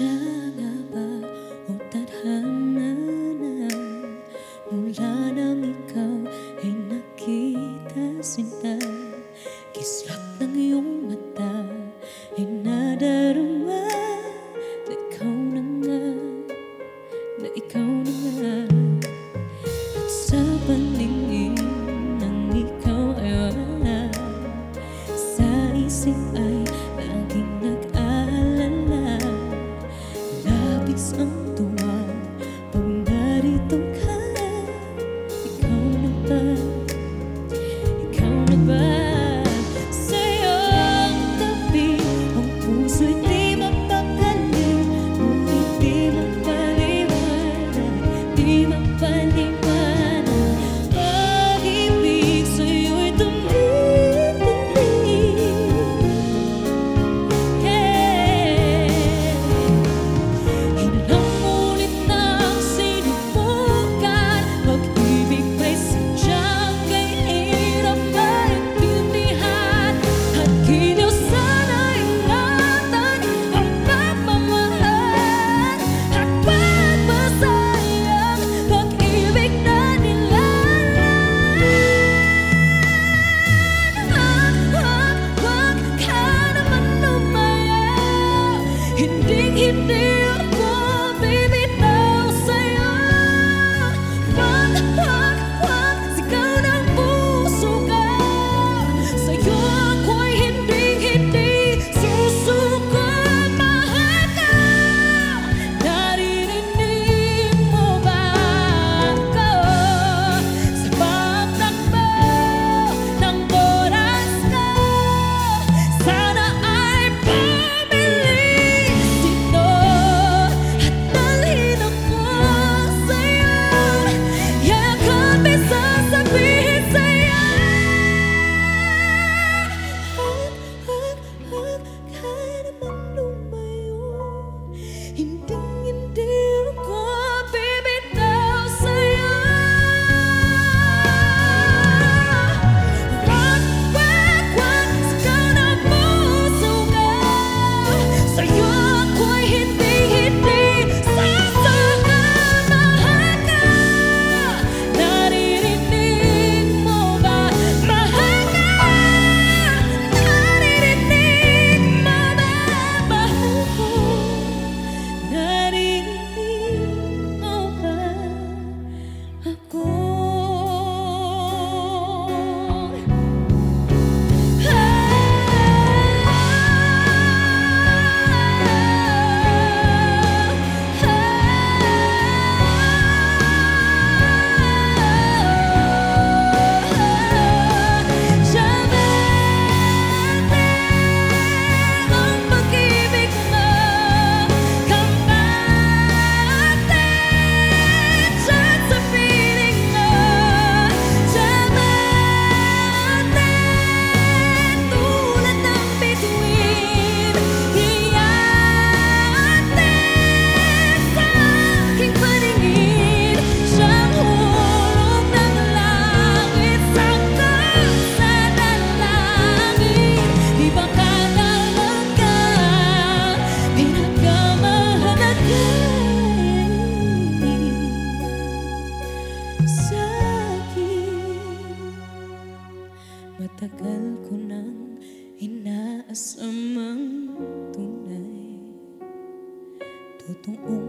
神 ton haut.